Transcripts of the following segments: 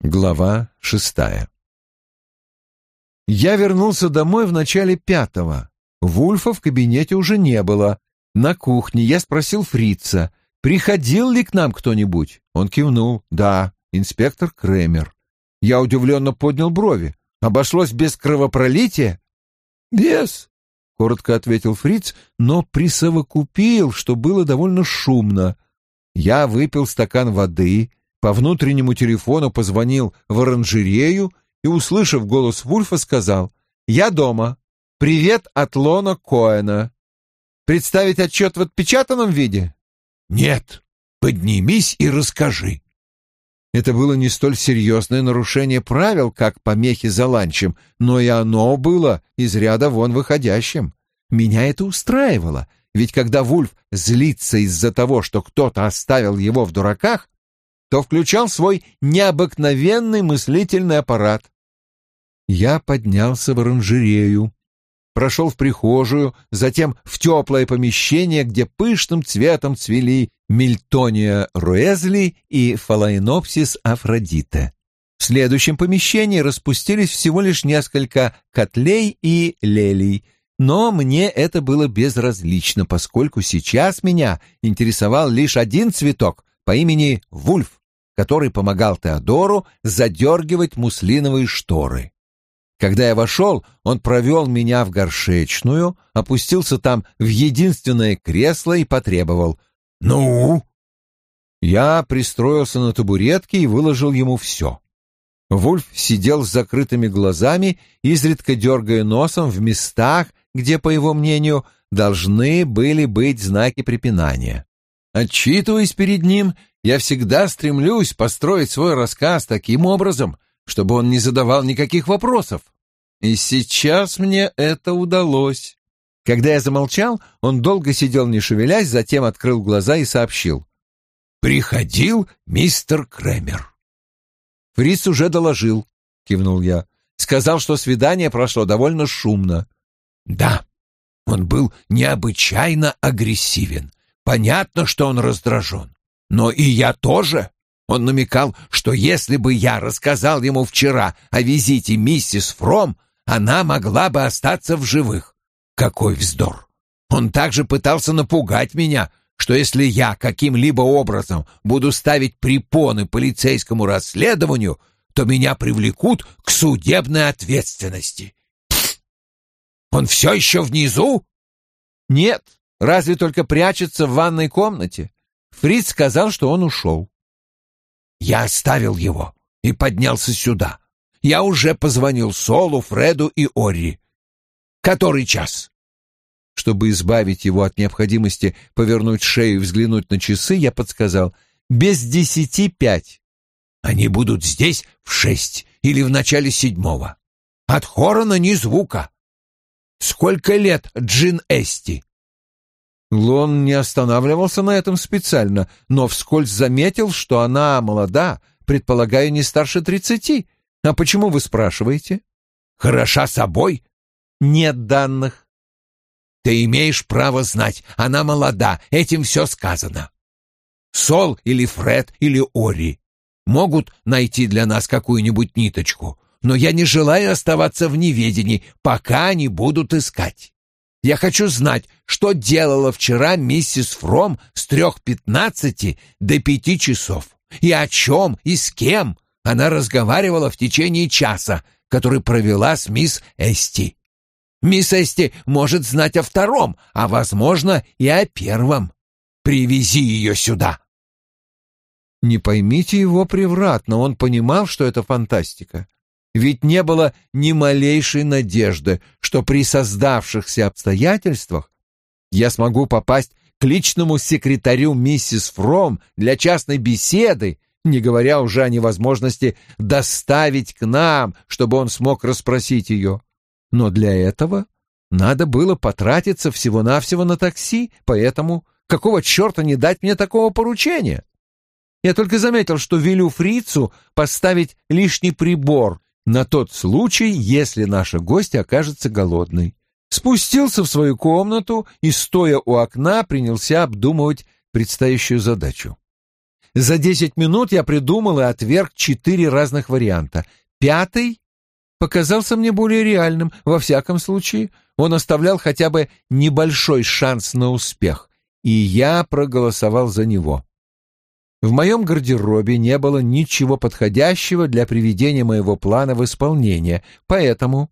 Глава шестая Я вернулся домой в начале пятого. Вульфа в кабинете уже не было. На кухне я спросил фрица, приходил ли к нам кто-нибудь. Он кивнул. Да, инспектор Кремер. Я удивленно поднял брови. Обошлось без кровопролития? Без, коротко ответил фриц, но присовокупил, что было довольно шумно. Я выпил стакан воды, по внутреннему телефону позвонил в оранжерею и, услышав голос Вульфа, сказал «Я дома. Привет от Лона Коэна. Представить отчет в отпечатанном виде?» «Нет. Поднимись и расскажи». Это было не столь серьезное нарушение правил, как помехи за ланчем, но и оно было из ряда вон выходящим. Меня это устраивало, ведь когда Вульф злится из-за того, что кто-то оставил его в дураках, то включал свой необыкновенный мыслительный аппарат. Я поднялся в оранжерею, прошел в прихожую, затем в теплое помещение, где пышным цветом цвели Мильтония руэзли и Фалайнопсис афродита. В следующем помещении распустились всего лишь несколько котлей и лелий, но мне это было безразлично, поскольку сейчас меня интересовал лишь один цветок по имени Вульф который помогал Теодору задергивать муслиновые шторы. Когда я вошел, он провел меня в горшечную, опустился там в единственное кресло и потребовал «Ну?». Я пристроился на табуретке и выложил ему все. Вульф сидел с закрытыми глазами, изредка дергая носом в местах, где, по его мнению, должны были быть знаки препинания. Отчитываясь перед ним, я всегда стремлюсь построить свой рассказ таким образом, чтобы он не задавал никаких вопросов. И сейчас мне это удалось. Когда я замолчал, он долго сидел не шевелясь, затем открыл глаза и сообщил. «Приходил мистер Кремер». «Фриц уже доложил», — кивнул я. «Сказал, что свидание прошло довольно шумно». «Да, он был необычайно агрессивен. Понятно, что он раздражен. Но и я тоже. Он намекал, что если бы я рассказал ему вчера о визите миссис Фром, она могла бы остаться в живых. Какой вздор! Он также пытался напугать меня, что если я каким-либо образом буду ставить препоны полицейскому расследованию, то меня привлекут к судебной ответственности. Он все еще внизу? Нет, разве только прячется в ванной комнате. Фриц сказал, что он ушел. Я оставил его и поднялся сюда. Я уже позвонил Солу, Фреду и Орри. Который час? Чтобы избавить его от необходимости повернуть шею и взглянуть на часы, я подсказал «без десяти пять». Они будут здесь в шесть или в начале седьмого. От Хорона ни звука. Сколько лет Джин Эсти? Лон не останавливался на этом специально, но вскользь заметил, что она молода, предполагаю, не старше тридцати. А почему вы спрашиваете? Хороша собой? Нет данных. Ты имеешь право знать, она молода, этим все сказано. Сол или Фред или Ори могут найти для нас какую-нибудь ниточку, но я не желаю оставаться в неведении, пока они будут искать. Я хочу знать, что делала вчера миссис Фром с трех пятнадцати до пяти часов, и о чем и с кем она разговаривала в течение часа, который провела с мисс Эсти. Мисс Эсти может знать о втором, а, возможно, и о первом. Привези ее сюда. Не поймите его превратно, он понимал, что это фантастика. Ведь не было ни малейшей надежды, что при создавшихся обстоятельствах я смогу попасть к личному секретарю миссис Фром для частной беседы, не говоря уже о невозможности доставить к нам, чтобы он смог расспросить ее. Но для этого надо было потратиться всего-навсего на такси, поэтому какого черта не дать мне такого поручения? Я только заметил, что велю фрицу поставить лишний прибор на тот случай, если наша гостья окажется голодной. Спустился в свою комнату и, стоя у окна, принялся обдумывать предстоящую задачу. За десять минут я придумал и отверг четыре разных варианта. Пятый показался мне более реальным. Во всяком случае, он оставлял хотя бы небольшой шанс на успех, и я проголосовал за него. В моем гардеробе не было ничего подходящего для приведения моего плана в исполнение, поэтому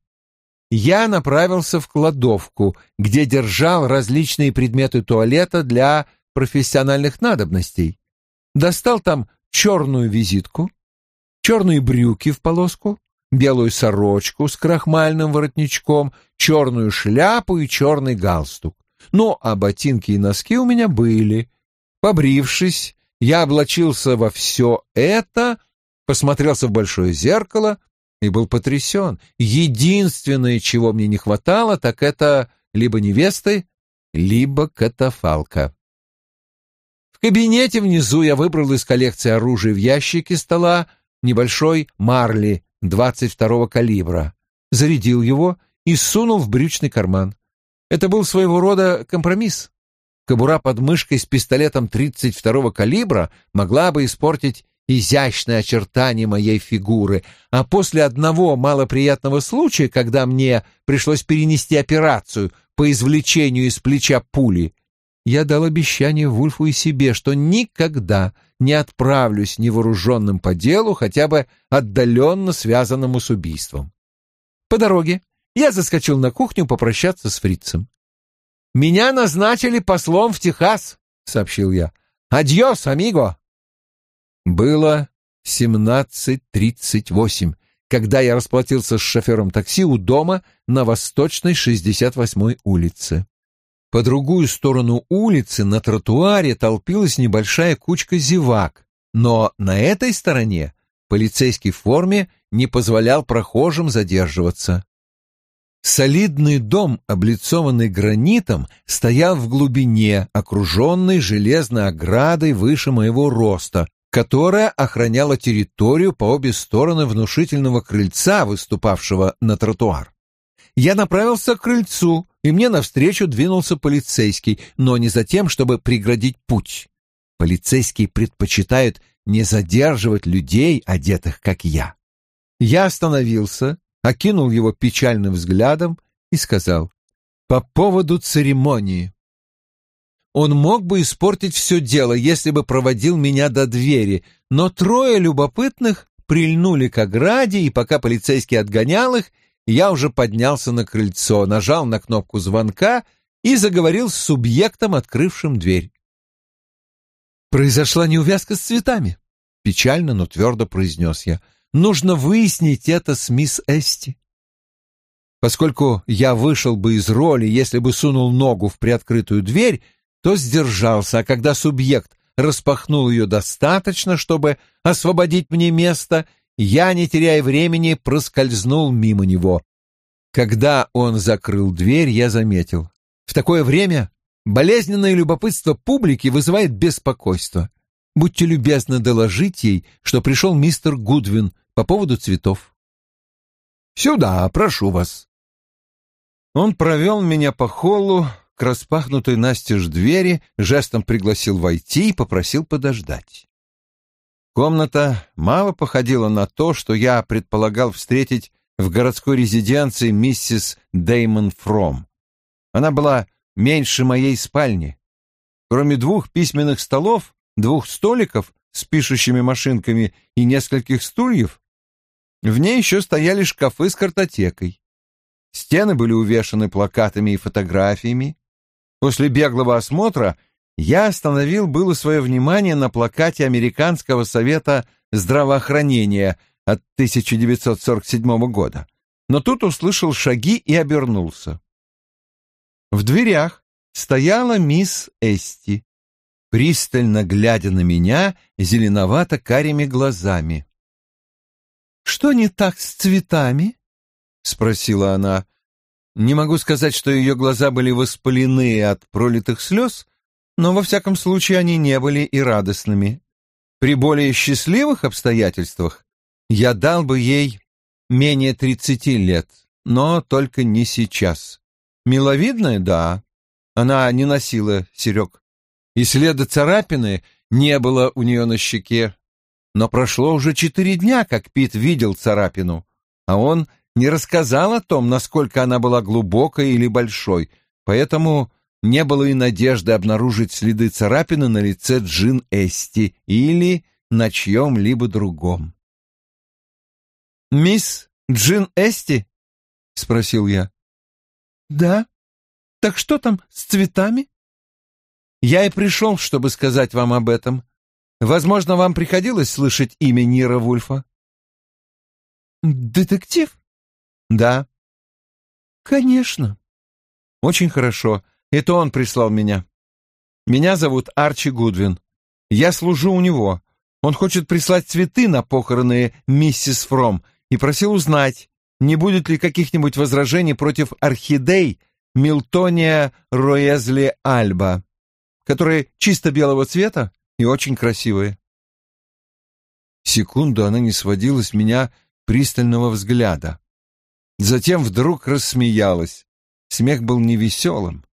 я направился в кладовку, где держал различные предметы туалета для профессиональных надобностей. Достал там черную визитку, черные брюки в полоску, белую сорочку с крахмальным воротничком, черную шляпу и черный галстук. Ну, а ботинки и носки у меня были. Побрившись, я облачился во все это, посмотрелся в большое зеркало и был потрясен. Единственное, чего мне не хватало, так это либо невесты, либо катафалка. В кабинете внизу я выбрал из коллекции оружия в ящике стола небольшой Марли 22-го калибра, зарядил его и сунул в брючный карман. Это был своего рода компромисс. Кобура под мышкой с пистолетом 32-го калибра могла бы испортить изящное очертание моей фигуры, а после одного малоприятного случая, когда мне пришлось перенести операцию по извлечению из плеча пули, я дал обещание Вульфу и себе, что никогда не отправлюсь невооруженным по делу, хотя бы отдаленно связанному с убийством. По дороге я заскочил на кухню попрощаться с фрицем. «Меня назначили послом в Техас», — сообщил я. «Адьос, амиго!» Было 17.38, когда я расплатился с шофером такси у дома на Восточной 68-й улице. По другую сторону улицы на тротуаре толпилась небольшая кучка зевак, но на этой стороне полицейский в форме не позволял прохожим задерживаться. Солидный дом, облицованный гранитом, стоял в глубине, окруженный железной оградой выше моего роста, которая охраняла территорию по обе стороны внушительного крыльца, выступавшего на тротуар. Я направился к крыльцу, и мне навстречу двинулся полицейский, но не за тем, чтобы преградить путь. Полицейские предпочитают не задерживать людей, одетых как я. Я остановился, окинул его печальным взглядом и сказал «По поводу церемонии». Он мог бы испортить все дело, если бы проводил меня до двери, но трое любопытных прильнули к ограде, и пока полицейский отгонял их, я уже поднялся на крыльцо, нажал на кнопку звонка и заговорил с субъектом, открывшим дверь. «Произошла неувязка с цветами», — печально, но твердо произнес я. Нужно выяснить это с мисс Эсти. Поскольку я вышел бы из роли, если бы сунул ногу в приоткрытую дверь, то сдержался, а когда субъект распахнул ее достаточно, чтобы освободить мне место, я, не теряя времени, проскользнул мимо него. Когда он закрыл дверь, я заметил. В такое время болезненное любопытство публики вызывает беспокойство. Будьте любезны доложить ей, что пришел мистер Гудвин по поводу цветов. «Сюда, прошу вас». Он провел меня по холлу к распахнутой настежь двери, жестом пригласил войти и попросил подождать. Комната мало походила на то, что я предполагал встретить в городской резиденции миссис Деймон Фром. Она была меньше моей спальни. Кроме двух письменных столов, двух столиков с пишущими машинками и нескольких стульев, в ней еще стояли шкафы с картотекой. Стены были увешаны плакатами и фотографиями. После беглого осмотра я остановил было свое внимание на плакате Американского совета здравоохранения от 1947 года, но тут услышал шаги и обернулся. В дверях стояла мисс Эсти, пристально глядя на меня зеленовато-карими глазами. «Что не так с цветами?» — спросила она. Не могу сказать, что ее глаза были воспалены от пролитых слез, но во всяком случае они не были и радостными. При более счастливых обстоятельствах я дал бы ей менее тридцати лет, но только не сейчас. Миловидная, да. Она не носила серег. И следа царапины не было у нее на щеке. Но прошло уже четыре дня, как Пит видел царапину, а он не рассказал о том, насколько она была глубокой или большой, поэтому не было и надежды обнаружить следы царапины на лице Джин Эсти или на чьем-либо другом. «Мисс Джин Эсти?» — спросил я. «Да. Так что там с цветами?» «Я и пришел, чтобы сказать вам об этом. Возможно, вам приходилось слышать имя Нира Вульфа?» «Детектив?» «Да». «Конечно». «Очень хорошо. Это он прислал меня. Меня зовут Арчи Гудвин. Я служу у него. Он хочет прислать цветы на похороны миссис Фром и просил узнать, не будет ли каких-нибудь возражений против орхидей Милтония Роезли Альба, которые чисто белого цвета и очень красивые. Секунду она не сводила с меня пристального взгляда. Затем вдруг рассмеялась. Смех был невеселым.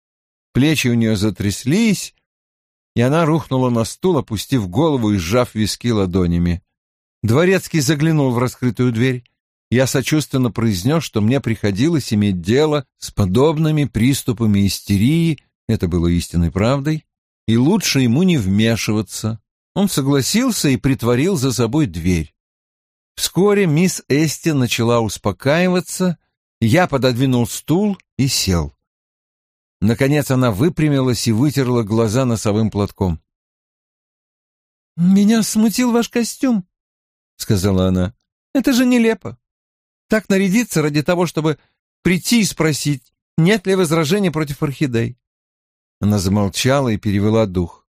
Плечи у нее затряслись, и она рухнула на стул, опустив голову и сжав виски ладонями. Дворецкий заглянул в раскрытую дверь. Я сочувственно произнес, что мне приходилось иметь дело с подобными приступами истерии, это было истинной правдой, и лучше ему не вмешиваться. Он согласился и притворил за собой дверь. Вскоре мисс Эсти начала успокаиваться, я пододвинул стул и сел. Наконец она выпрямилась и вытерла глаза носовым платком. «Меня смутил ваш костюм», — сказала она. «Это же нелепо. Так нарядиться ради того, чтобы прийти и спросить, нет ли возражений против орхидей». Она замолчала и перевела дух.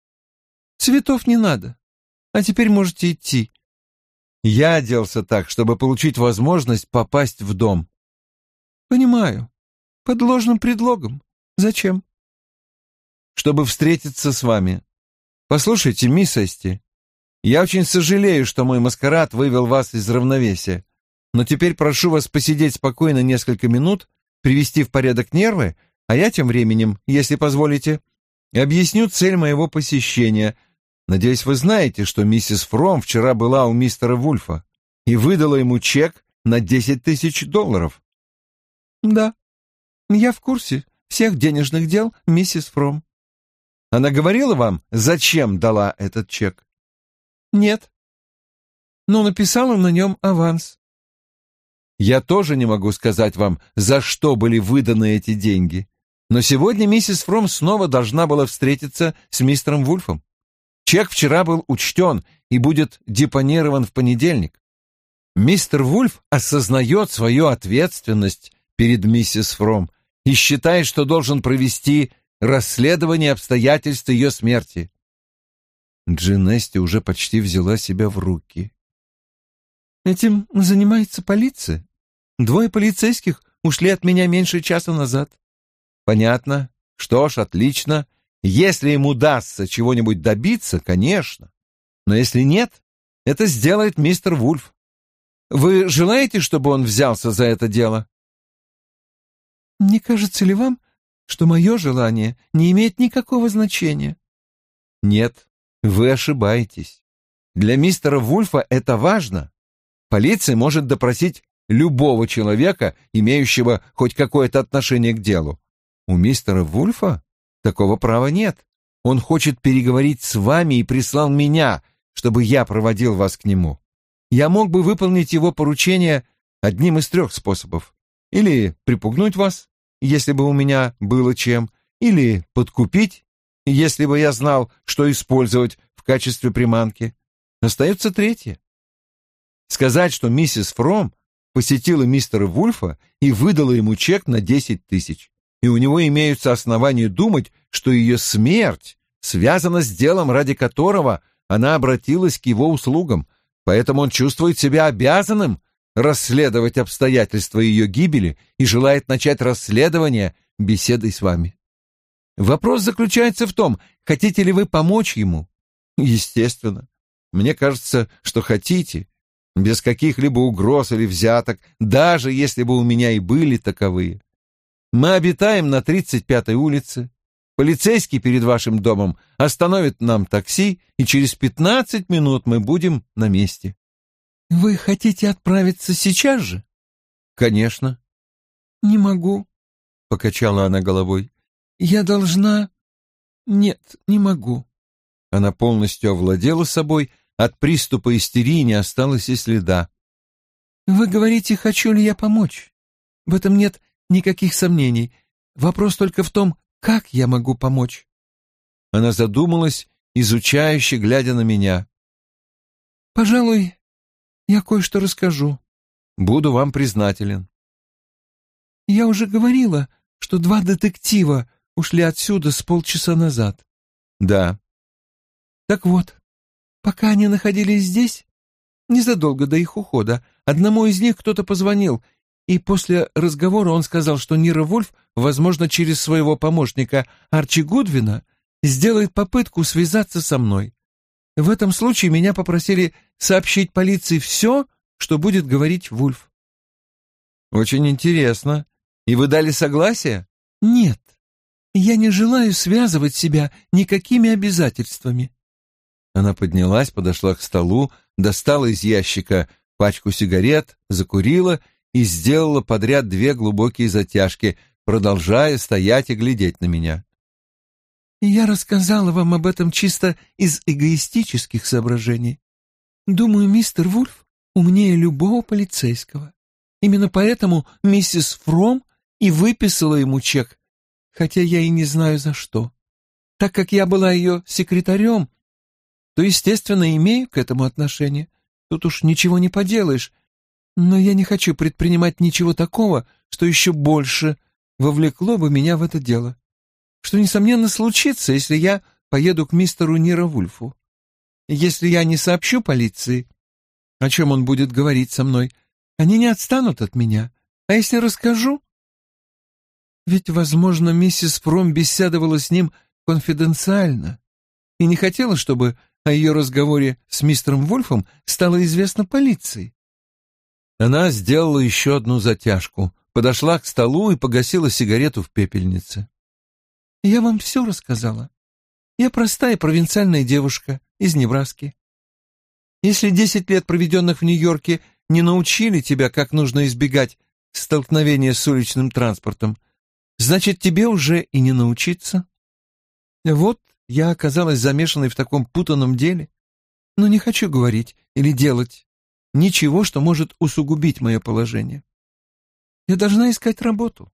«Цветов не надо. А теперь можете идти». Я оделся так, чтобы получить возможность попасть в дом. «Понимаю. Под ложным предлогом. Зачем? Чтобы встретиться с вами. Послушайте, мисс Эсти, я очень сожалею, что мой маскарад вывел вас из равновесия, но теперь прошу вас посидеть спокойно несколько минут, привести в порядок нервы, а я тем временем, если позволите, объясню цель моего посещения. Надеюсь, вы знаете, что миссис Фром вчера была у мистера Вульфа и выдала ему чек на десять тысяч долларов. Да, я в курсе, всех денежных дел миссис Фром. Она говорила вам, зачем дала этот чек? Нет. Но написала на нем аванс. Я тоже не могу сказать вам, за что были выданы эти деньги. Но сегодня миссис Фром снова должна была встретиться с мистером Вульфом. Чек вчера был учтен и будет депонирован в понедельник. Мистер Вульф осознает свою ответственность перед миссис Фром и считает, что должен провести расследование обстоятельств ее смерти. Джинести уже почти взяла себя в руки. «Этим занимается полиция. Двое полицейских ушли от меня меньше часа назад». «Понятно. Что ж, отлично. Если им удастся чего-нибудь добиться, конечно. Но если нет, это сделает мистер Вульф. Вы желаете, чтобы он взялся за это дело?» Не кажется ли вам, что мое желание не имеет никакого значения? Нет, вы ошибаетесь. Для мистера Вульфа это важно. Полиция может допросить любого человека, имеющего хоть какое-то отношение к делу. У мистера Вульфа такого права нет. Он хочет переговорить с вами и прислал меня, чтобы я проводил вас к нему. Я мог бы выполнить его поручение одним из трех способов. Или припугнуть вас, если бы у меня было чем, или подкупить, если бы я знал, что использовать в качестве приманки. Остается третье. Сказать, что миссис Фром посетила мистера Вульфа и выдала ему чек на десять тысяч, и у него имеются основания думать, что ее смерть связана с делом, ради которого она обратилась к его услугам, поэтому он чувствует себя обязанным расследовать обстоятельства ее гибели и желает начать расследование беседой с вами. Вопрос заключается в том, хотите ли вы помочь ему? Естественно. Мне кажется, что хотите, без каких-либо угроз или взяток, даже если бы у меня и были таковые. Мы обитаем на 35-й улице. Полицейский перед вашим домом остановит нам такси, и через пятнадцать минут мы будем на месте». «Вы хотите отправиться сейчас же?» «Конечно». «Не могу», — покачала она головой. «Я должна...» «Нет, не могу». Она полностью овладела собой, от приступа истерии не осталось и следа. «Вы говорите, хочу ли я помочь? В этом нет никаких сомнений. Вопрос только в том, как я могу помочь?» Она задумалась, изучающе глядя на меня. «Пожалуй, я кое-что расскажу. Буду вам признателен». «Я уже говорила, что два детектива ушли отсюда с полчаса назад». «Да». «Так вот, пока они находились здесь, незадолго до их ухода, одному из них кто-то позвонил, и после разговора он сказал, что Нира Вольф, возможно, через своего помощника Арчи Гудвина, сделает попытку связаться со мной. В этом случае меня попросили сообщить полиции все, что будет говорить Вульф. Очень интересно. И вы дали согласие? Нет. Я не желаю связывать себя никакими обязательствами. Она поднялась, подошла к столу, достала из ящика пачку сигарет, закурила и сделала подряд две глубокие затяжки, продолжая стоять и глядеть на меня. «Я рассказала вам об этом чисто из эгоистических соображений. Думаю, мистер Вульф умнее любого полицейского. Именно поэтому миссис Фром и выписала ему чек, хотя я и не знаю за что. Так как я была ее секретарем, то, естественно, имею к этому отношение. Тут уж ничего не поделаешь. Но я не хочу предпринимать ничего такого, что еще больше вовлекло бы меня в это дело. Что, несомненно, случится, если я поеду к мистеру Нира Вульфу. Если я не сообщу полиции, о чем он будет говорить со мной, они не отстанут от меня. А если расскажу? Ведь, возможно, миссис Фром беседовала с ним конфиденциально и не хотела, чтобы о ее разговоре с мистером Вольфом стало известно полиции. Она сделала еще одну затяжку, подошла к столу и погасила сигарету в пепельнице. «Я вам все рассказала. Я простая провинциальная девушка из Небраски. Если десять лет, проведенных в Нью-Йорке, не научили тебя, как нужно избегать столкновения с уличным транспортом, значит, тебе уже и не научиться. Вот я оказалась замешанной в таком путанном деле, но не хочу говорить или делать ничего, что может усугубить мое положение. Я должна искать работу.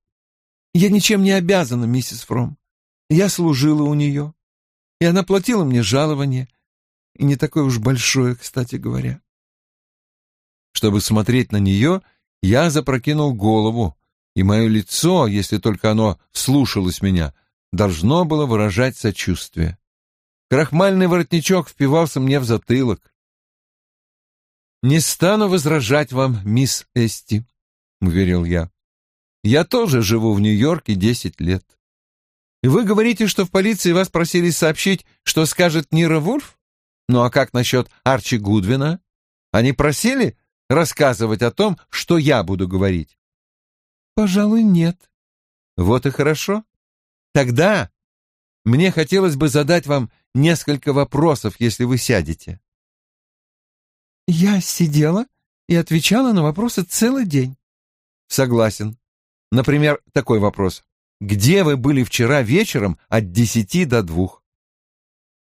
Я ничем не обязана, миссис Фром. Я служила у нее, и она платила мне жалование, и не такое уж большое, кстати говоря. Чтобы смотреть на нее, я запрокинул голову, и мое лицо, если только оно слушалось меня, — должно было выражать сочувствие. Крахмальный воротничок впивался мне в затылок. «Не стану возражать вам, мисс Эсти», — уверил я. «Я тоже живу в Нью-Йорке десять лет. И вы говорите, что в полиции вас просили сообщить, что скажет Нира Вульф? Ну а как насчет Арчи Гудвина? Они просили рассказывать о том, что я буду говорить?» «Пожалуй, нет». «Вот и хорошо. Тогда мне хотелось бы задать вам несколько вопросов, если вы сядете. Я сидела и отвечала на вопросы целый день. Согласен. Например, такой вопрос. Где вы были вчера вечером от десяти до двух?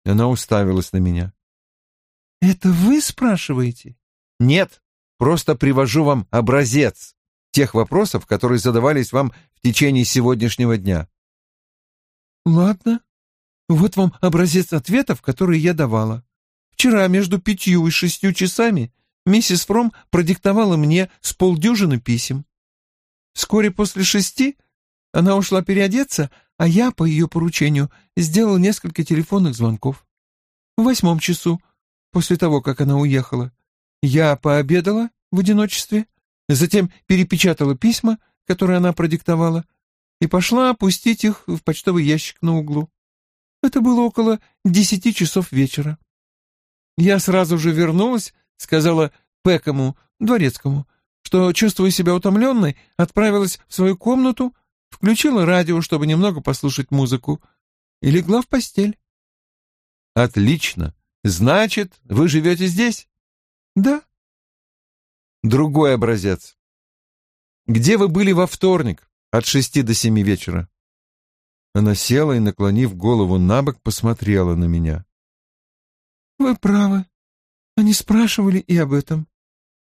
Она уставилась на меня. Это вы спрашиваете? Нет, просто привожу вам образец тех вопросов, которые задавались вам в течение сегодняшнего дня. Ладно. Вот вам образец ответов, которые я давала. Вчера между пятью и шестью часами миссис Фром продиктовала мне с полдюжины писем. Вскоре после шести она ушла переодеться, а я, по ее поручению, сделал несколько телефонных звонков. В восьмом часу, после того, как она уехала, я пообедала в одиночестве, затем перепечатала письма, которые она продиктовала, и пошла опустить их в почтовый ящик на углу. Это было около десяти часов вечера. Я сразу же вернулась, сказала Пекому, дворецкому, что, чувствуя себя утомленной, отправилась в свою комнату, включила радио, чтобы немного послушать музыку, и легла в постель. Отлично. Значит, вы живете здесь? Да. Другой образец. Где вы были во вторник от шести до семи вечера? Она села и, наклонив голову на бок, посмотрела на меня. Вы правы. Они спрашивали и об этом.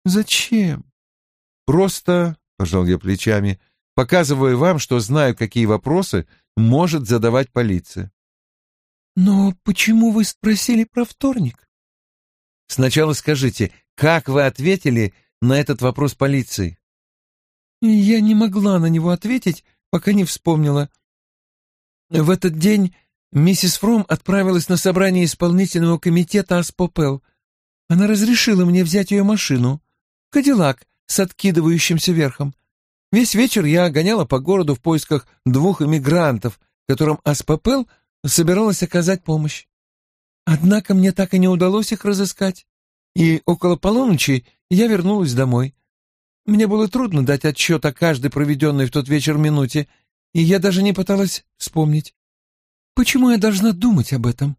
Зачем? Просто, пожал я плечами, показываю вам, что знаю, какие вопросы может задавать полиция. Но почему вы спросили про вторник? Сначала скажите, как вы ответили на этот вопрос полиции? Я не могла на него ответить, пока не вспомнила. В этот день миссис Фром отправилась на собрание исполнительного комитета Аспопел. Она разрешила мне взять ее машину. Кадиллак с откидывающимся верхом. Весь вечер я гоняла по городу в поисках двух эмигрантов, которым Аспопел собиралась оказать помощь. Однако мне так и не удалось их разыскать, и около полуночи я вернулась домой. Мне было трудно дать отчет о каждой проведенной в тот вечер минуте, и я даже не пыталась вспомнить. Почему я должна думать об этом?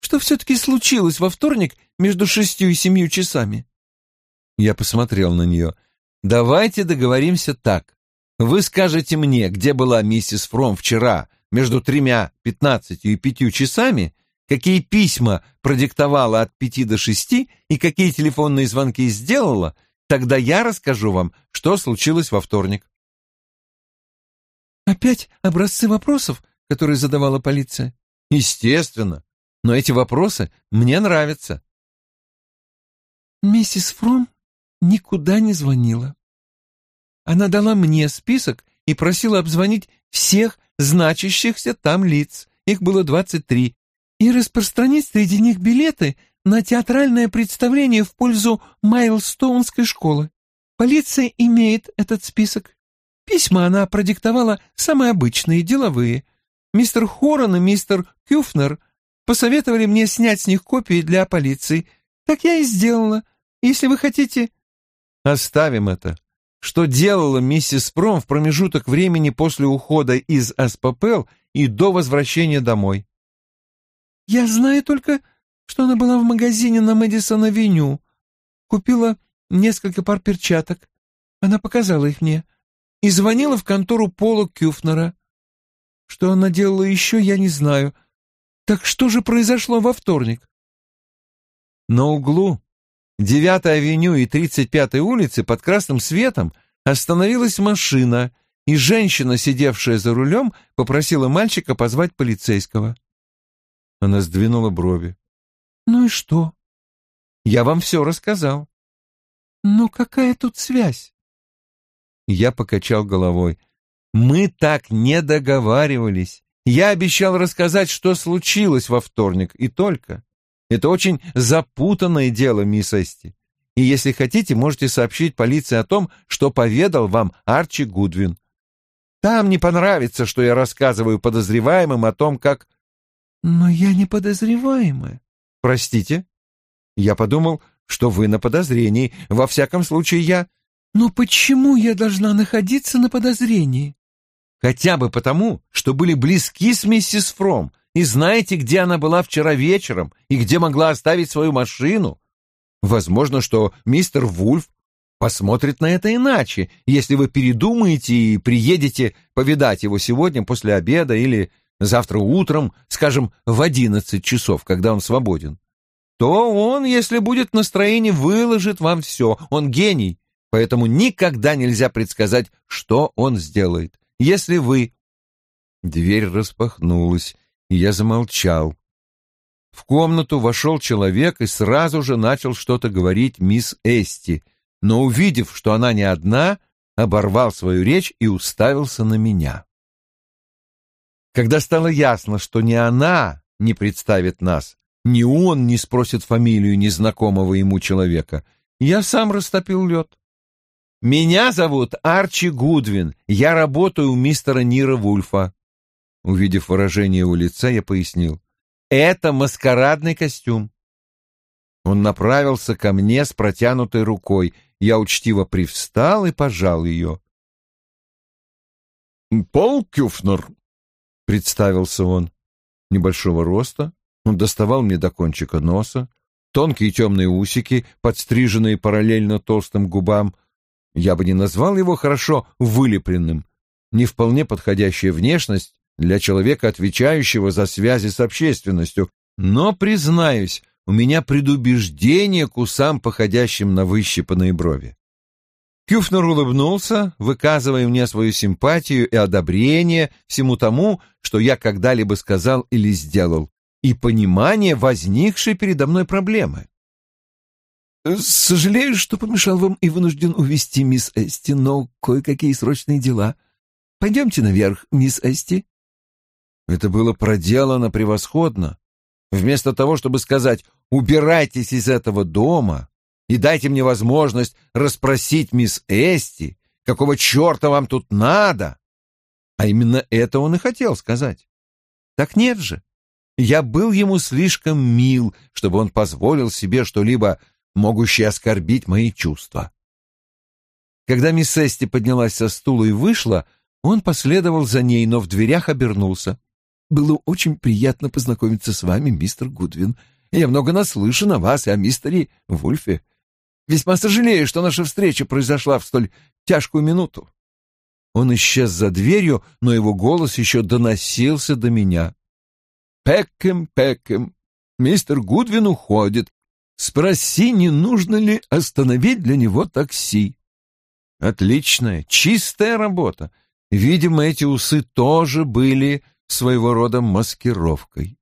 Что все-таки случилось во вторник между шестью и семью часами? Я посмотрел на нее. «Давайте договоримся так. Вы скажете мне, где была миссис Фром вчера, между тремя, пятнадцатью и пятью часами, какие письма продиктовала от пяти до шести и какие телефонные звонки сделала, тогда я расскажу вам, что случилось во вторник». «Опять образцы вопросов, которые задавала полиция?» «Естественно. Но эти вопросы мне нравятся». «Миссис Фром никуда не звонила. Она дала мне список и просила обзвонить всех значащихся там лиц, их было двадцать три, и распространить среди них билеты на театральное представление в пользу Майлстоунской школы. Полиция имеет этот список. Письма она продиктовала самые обычные, деловые. Мистер Хорон и мистер Кюфнер посоветовали мне снять с них копии для полиции. Так я и сделала. Если вы хотите, Оставим это. Что делала миссис Пром в промежуток времени после ухода из СППЛ и до возвращения домой? Я знаю только, что она была в магазине на Мэдисон-авеню. Купила несколько пар перчаток. Она показала их мне. И звонила в контору Пола Кюфнера. Что она делала еще, я не знаю. Так что же произошло во вторник? На углу 9-й авеню и 35-й улицы под красным светом остановилась машина, и женщина, сидевшая за рулем, попросила мальчика позвать полицейского. Она сдвинула брови. «Ну и что?» «Я вам все рассказал». «Но какая тут связь?» Я покачал головой. «Мы так не договаривались. Я обещал рассказать, что случилось во вторник, и только. Это очень запутанное дело, мисс Эсти. И если хотите, можете сообщить полиции о том, что поведал вам Арчи Гудвин. Там не понравится, что я рассказываю подозреваемым о том, как... Но я не подозреваемая. Простите? Я подумал, что вы на подозрении. Во всяком случае, я... Но почему я должна находиться на подозрении? Хотя бы потому, что были близки с миссис Фром, и знаете, где она была вчера вечером и где могла оставить свою машину? Возможно, что мистер Вульф посмотрит на это иначе, если вы передумаете и приедете повидать его сегодня после обеда или завтра утром, скажем, в одиннадцать часов, когда он свободен. То он, если будет в настроении, выложит вам все. Он гений, поэтому никогда нельзя предсказать, что он сделает. Если вы... Дверь распахнулась, и я замолчал. В комнату вошел человек и сразу же начал что-то говорить мисс Эсти, но, увидев, что она не одна, оборвал свою речь и уставился на меня. Когда стало ясно, что ни она не представит нас, ни он не спросит фамилию незнакомого ему человека, я сам растопил лед. «Меня зовут Арчи Гудвин, я работаю у мистера Нира Вульфа. Увидев выражение его лица, я пояснил. «Это маскарадный костюм». Он направился ко мне с протянутой рукой. Я учтиво привстал и пожал ее. «Пол Кюфнер», — представился он. небольшого роста, он доставал мне до кончика носа, тонкие темные усики, подстриженные параллельно толстым губам. Я бы не назвал его хорошо вылепленным, не вполне подходящая внешность для человека, отвечающего за связи с общественностью, но, признаюсь, у меня предубеждение к усам, походящим на выщипанные брови. Кюфнер улыбнулся, выказывая мне свою симпатию и одобрение всему тому, что я когда-либо сказал или сделал, и понимание возникшей передо мной проблемы. «Сожалею, что помешал вам и вынужден увести мисс Эсти, но кое-какие срочные дела. Пойдемте наверх, мисс Эсти». Это было проделано превосходно. Вместо того, чтобы сказать «убирайтесь из этого дома» и дайте мне возможность расспросить мисс Эсти, какого черта вам тут надо, а именно это он и хотел сказать. Так нет же. Я был ему слишком мил, чтобы он позволил себе что-либо, могущее оскорбить мои чувства. Когда мисс Эсти поднялась со стула и вышла, он последовал за ней, но в дверях обернулся. «Было очень приятно познакомиться с вами, мистер Гудвин. Я много наслышан о вас и о мистере Вульфе. Весьма сожалею, что наша встреча произошла в столь тяжкую минуту». Он исчез за дверью, но его голос еще доносился до меня. «Пекем, Пекем, мистер Гудвин уходит. Спроси, не нужно ли остановить для него такси». Отличная, чистая работа. Видимо, эти усы тоже были своего рода маскировкой.